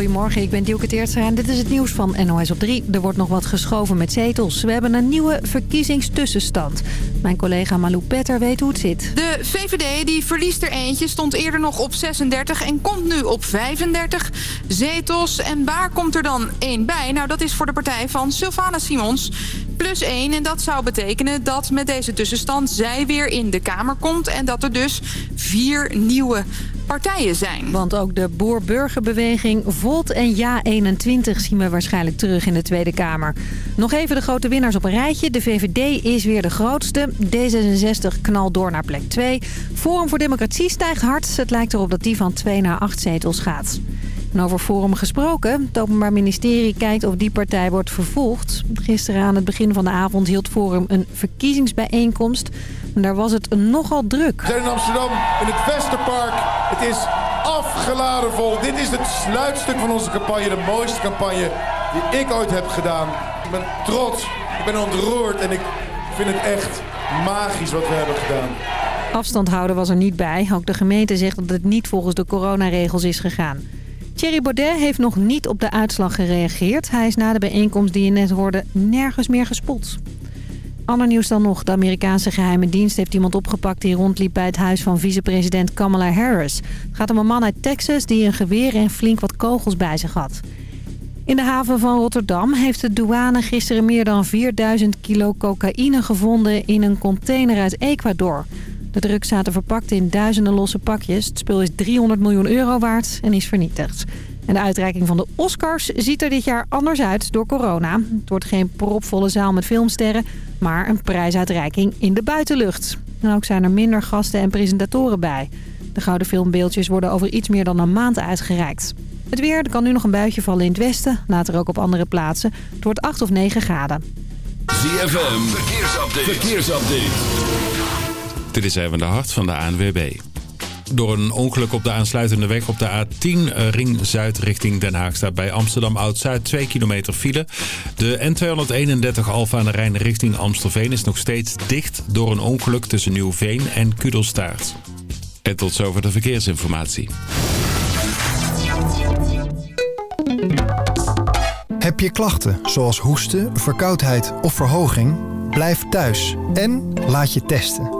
Goedemorgen, ik ben Dielke Teertstra en dit is het nieuws van NOS op 3. Er wordt nog wat geschoven met zetels. We hebben een nieuwe verkiezingstussenstand. Mijn collega Malou Petter weet hoe het zit. De VVD die verliest er eentje, stond eerder nog op 36 en komt nu op 35 zetels. En waar komt er dan één bij? Nou, dat is voor de partij van Sylvana Simons plus 1. En dat zou betekenen dat met deze tussenstand zij weer in de Kamer komt... en dat er dus vier nieuwe partijen zijn. Want ook de Boer-Burgerbeweging, Volt en Ja21 zien we waarschijnlijk terug in de Tweede Kamer. Nog even de grote winnaars op een rijtje. De VVD is weer de grootste. D66 knalt door naar plek 2. Forum voor Democratie stijgt hard. Het lijkt erop dat die van 2 naar 8 zetels gaat. En over Forum gesproken. Het Openbaar Ministerie kijkt of die partij wordt vervolgd. Gisteren aan het begin van de avond hield Forum een verkiezingsbijeenkomst. En daar was het nogal druk. We zijn in Amsterdam in het Westerpark. Het is afgeladen vol. Dit is het sluitstuk van onze campagne. De mooiste campagne die ik ooit heb gedaan. Ik ben trots, ik ben ontroerd en ik vind het echt magisch wat we hebben gedaan. Afstand houden was er niet bij. Ook de gemeente zegt dat het niet volgens de coronaregels is gegaan. Thierry Baudet heeft nog niet op de uitslag gereageerd. Hij is na de bijeenkomst die je net hoorde nergens meer gespot. Ander nieuws dan nog. De Amerikaanse geheime dienst heeft iemand opgepakt... die rondliep bij het huis van vicepresident Kamala Harris. Het gaat om een man uit Texas die een geweer en flink wat kogels bij zich had. In de haven van Rotterdam heeft de douane gisteren meer dan 4000 kilo cocaïne gevonden... in een container uit Ecuador. De drugs zaten verpakt in duizenden losse pakjes. Het spul is 300 miljoen euro waard en is vernietigd. En de uitreiking van de Oscars ziet er dit jaar anders uit door corona. Het wordt geen propvolle zaal met filmsterren, maar een prijsuitreiking in de buitenlucht. En ook zijn er minder gasten en presentatoren bij. De gouden filmbeeldjes worden over iets meer dan een maand uitgereikt. Het weer, er kan nu nog een buitje vallen in het westen, later ook op andere plaatsen. Het wordt 8 of 9 graden. ZFM, verkeersupdate. verkeersupdate. Dit is even de hart van de ANWB. Door een ongeluk op de aansluitende weg op de A10 Ring Zuid richting Den Haag staat bij Amsterdam Oud-Zuid 2 kilometer file. De N231 Alfa aan de Rijn richting Amstelveen is nog steeds dicht door een ongeluk tussen Nieuwveen en Kudelstaart. En tot zover de verkeersinformatie. Heb je klachten zoals hoesten, verkoudheid of verhoging? Blijf thuis en laat je testen.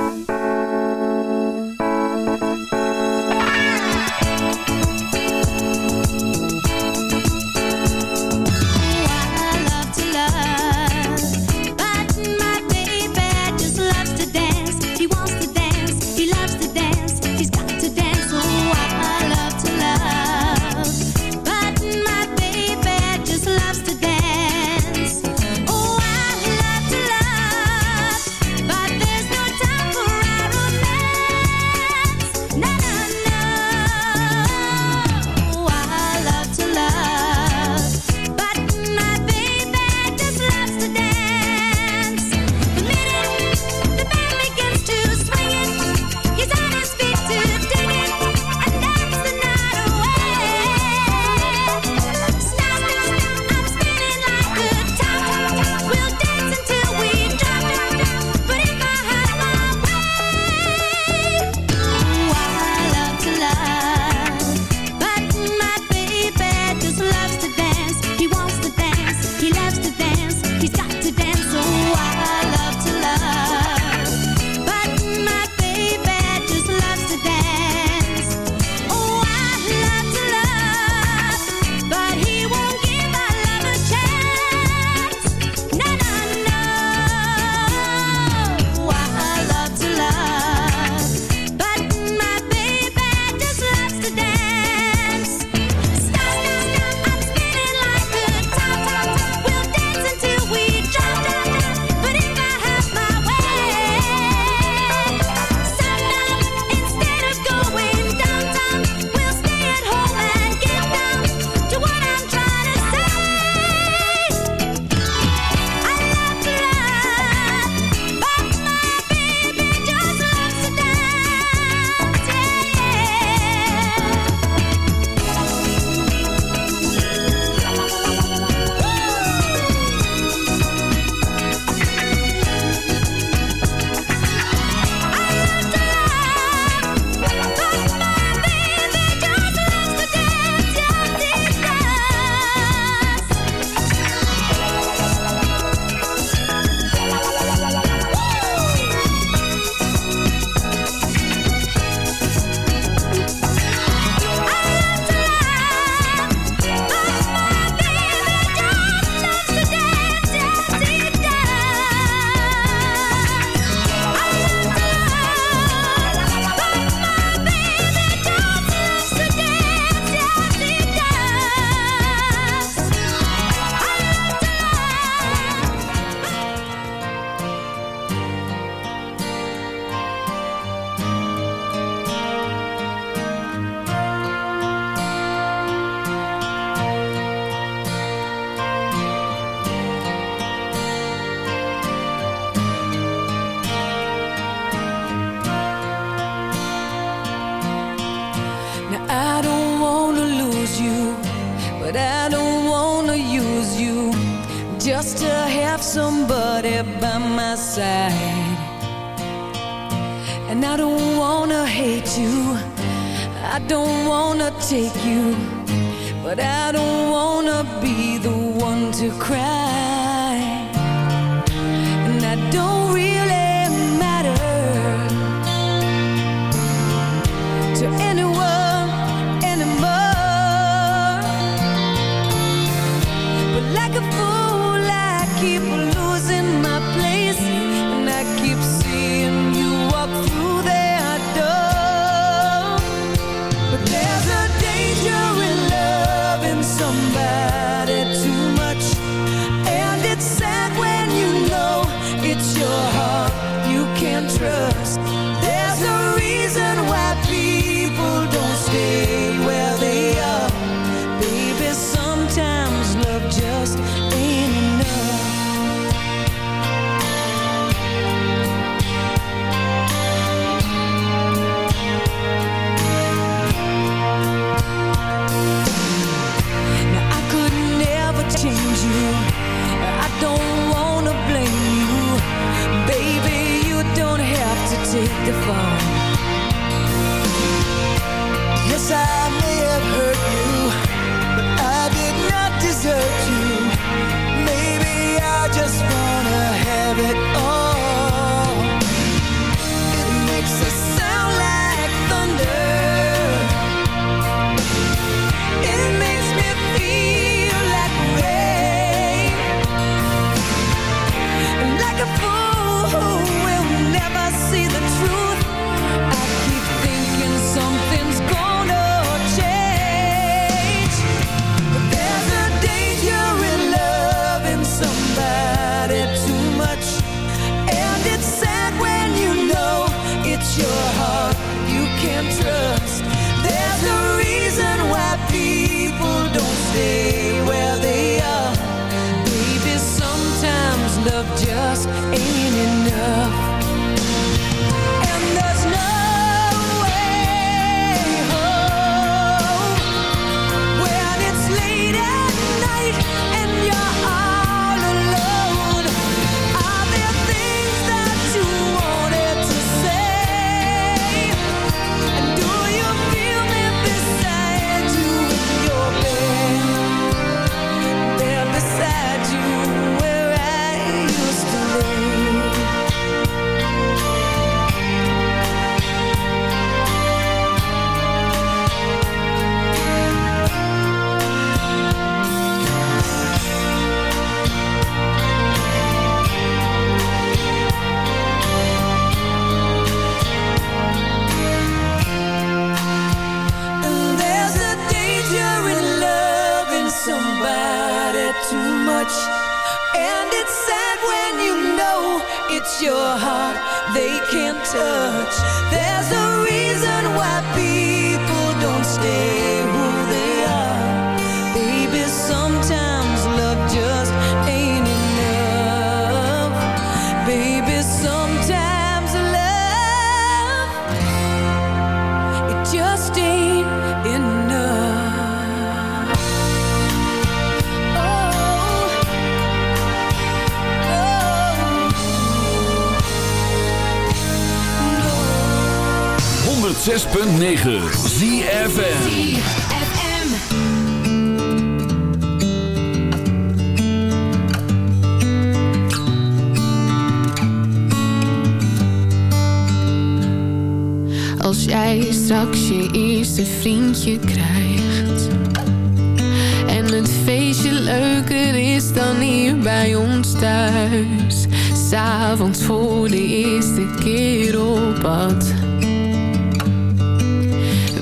bij ons thuis. S'avonds voor de eerste keer op pad.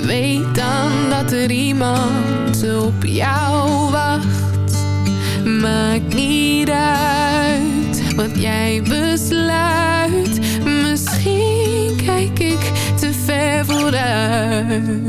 Weet dan dat er iemand op jou wacht. Maakt niet uit wat jij besluit. Misschien kijk ik te ver vooruit.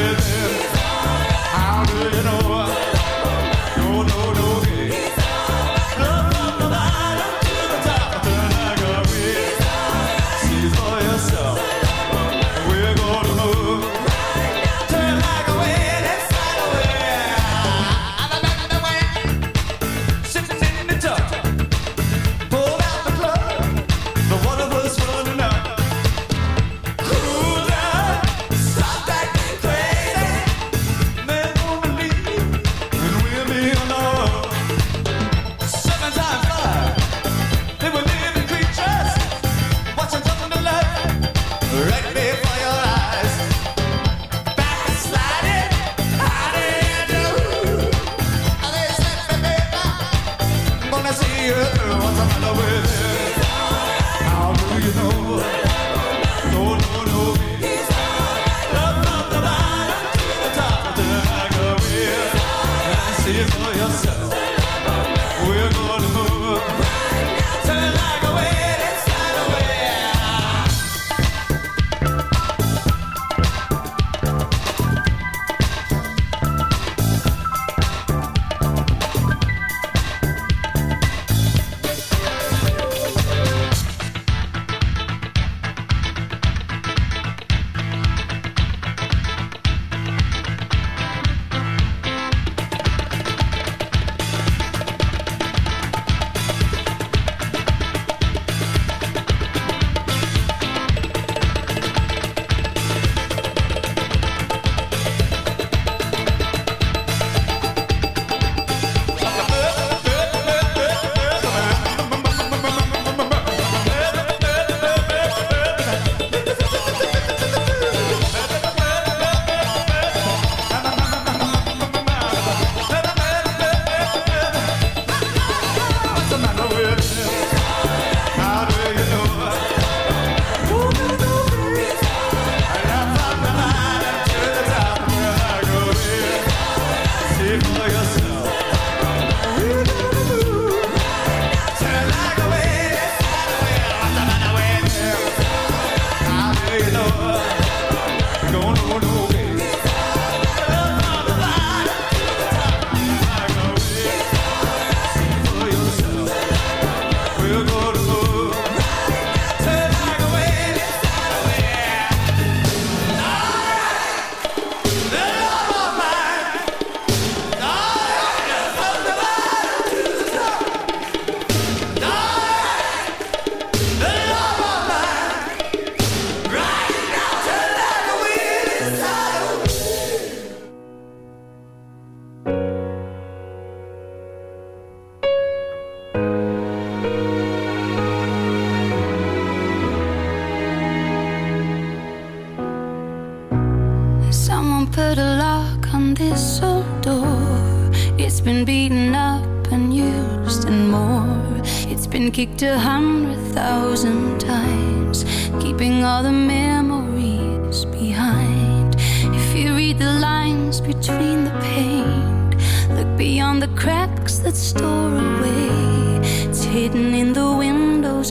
living.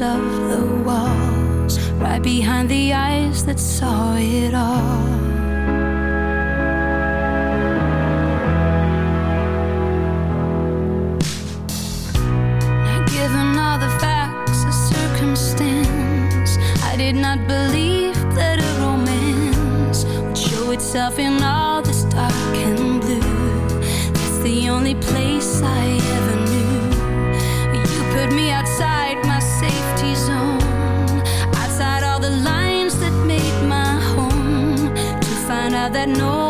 of the walls, right behind the eyes that saw it all. Given all the facts and circumstance, I did not believe that a romance would show itself in all this dark and blue. That's the only place I that no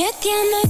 Yet tiene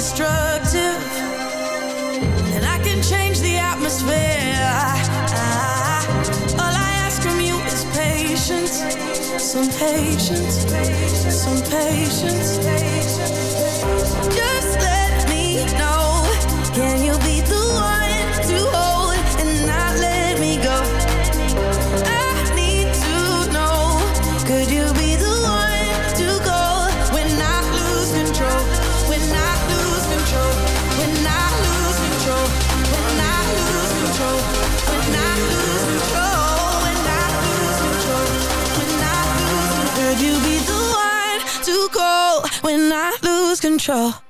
destructive. And I can change the atmosphere. All I ask from you is patience. Some patience. Some patience. Just let me know. Can you be control?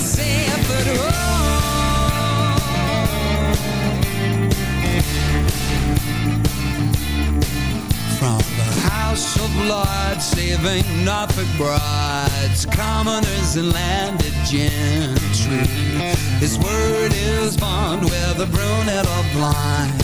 From the House of Lords, saving Norfolk brides, commoners and landed gentry. His word is bond, whether brunette or blind.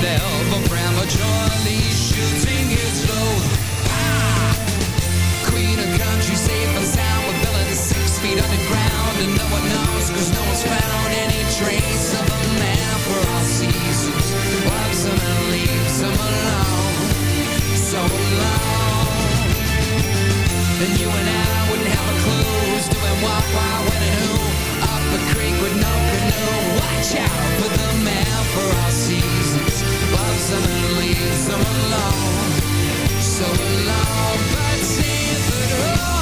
Automatic Never prematurely shooting his load ah! Queen of country, safe and sound With villains six feet underground And no one knows cause no one's found Any trace of a man for all seasons. Loves him and leaves him alone. So alone. And you and I wouldn't have a clue Who's doing what, why, when and who a Creek with no canoe. Watch out for the man for all seasons. Loves them and leaves them alone. So alone, but see if it all.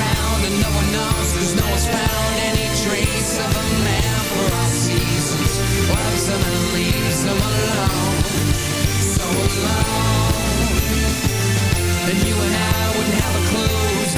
around and no one knows Cause no one's found any trace of a man for all seasons. What if someone leaves them alone? So alone. And you and I wouldn't have a clue.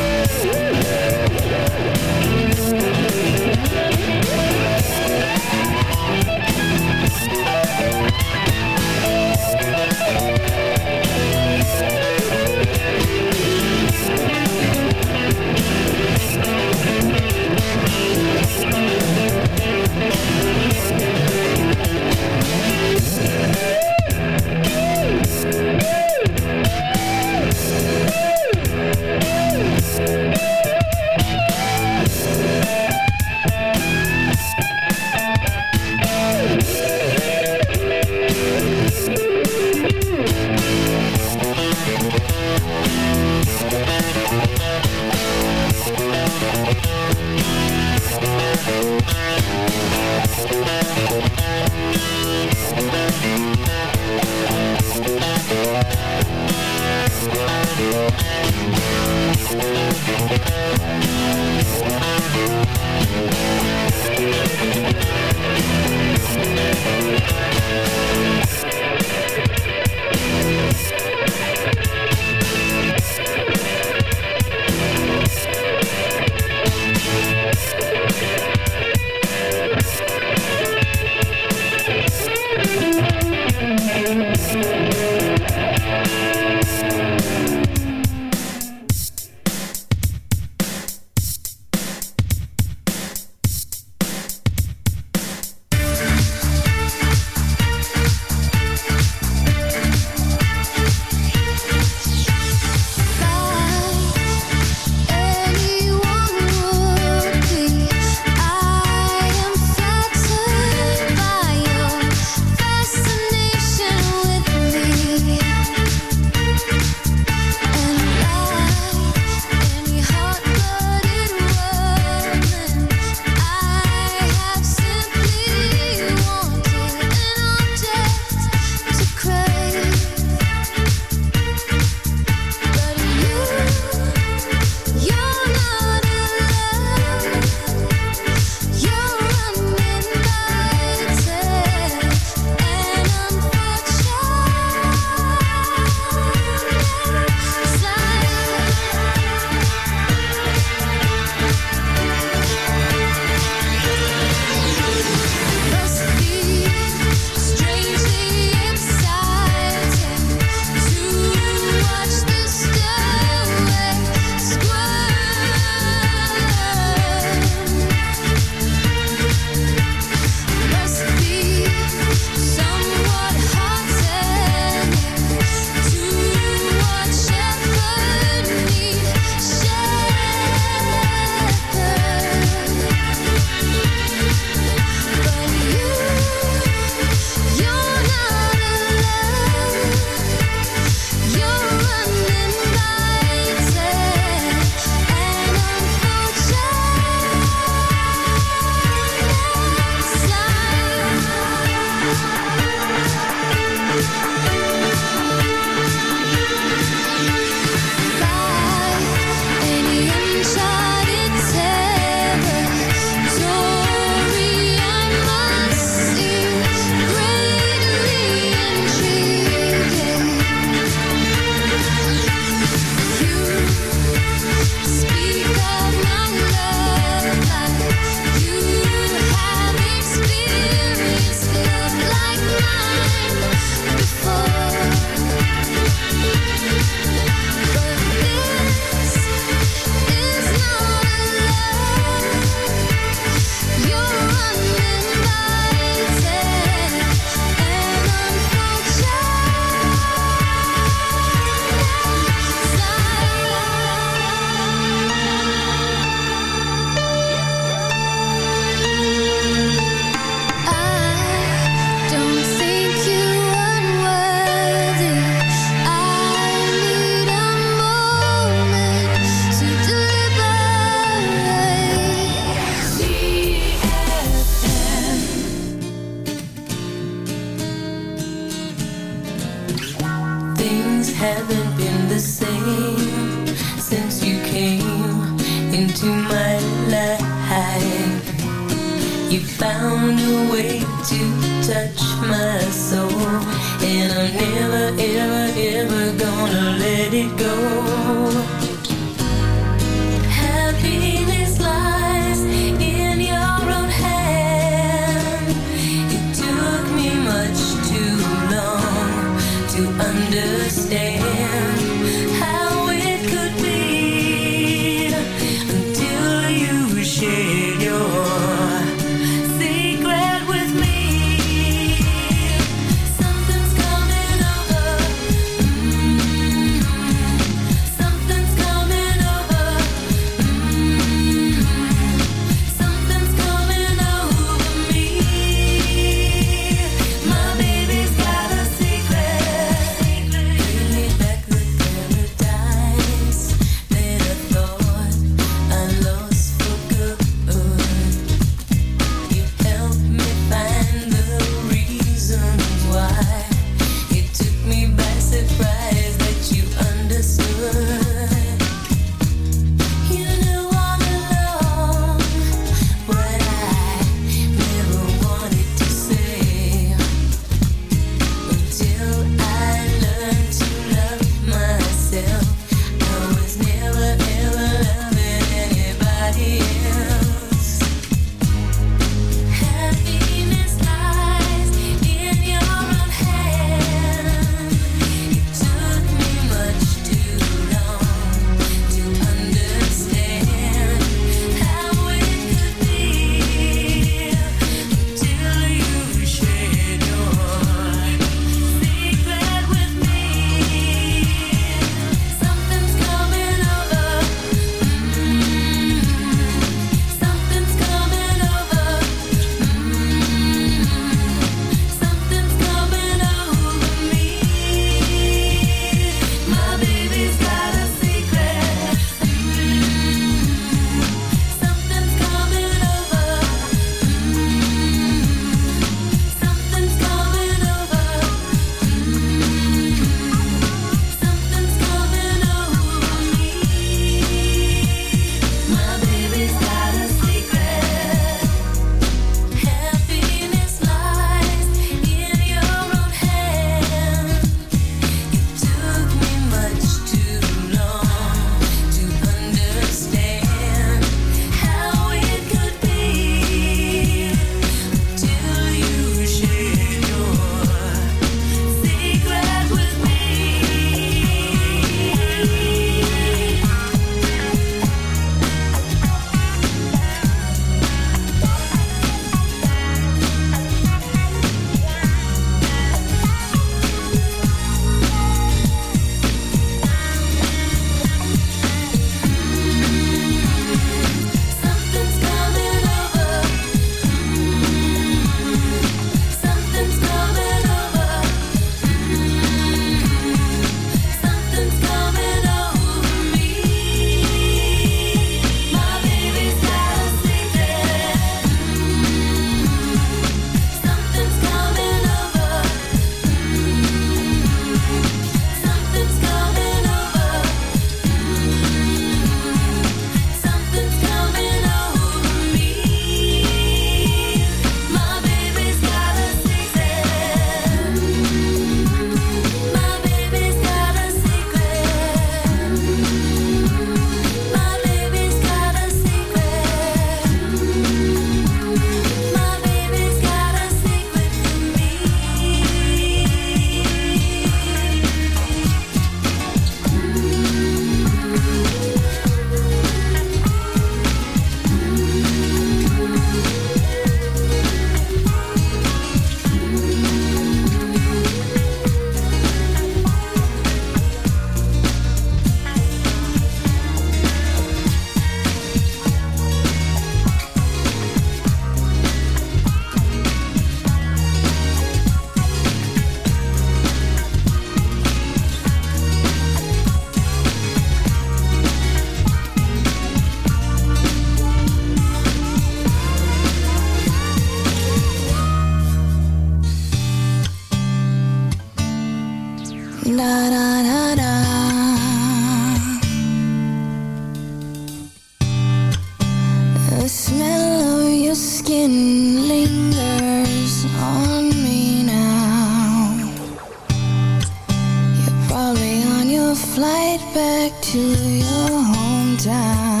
flight back to your hometown.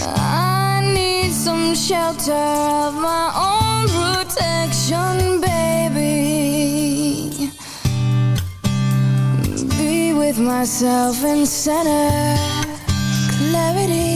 I need some shelter of my own protection, baby. Be with myself in center. Clarity.